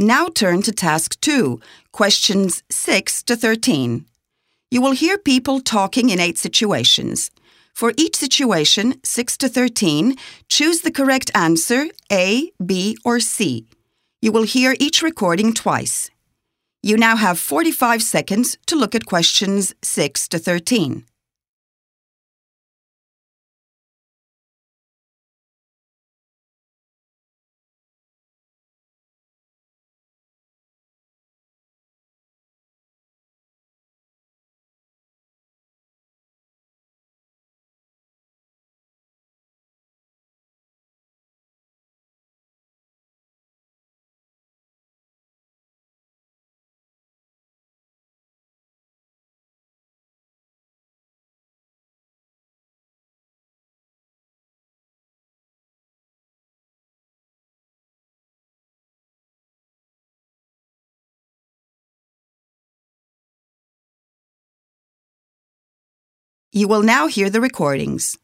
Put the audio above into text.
Now turn to task 2, questions 6 to 13. You will hear people talking in eight situations. For each situation, 6 to 13, choose the correct answer A, B, or C. You will hear each recording twice. You now have 45 seconds to look at questions 6 to 13. You will now hear the recordings.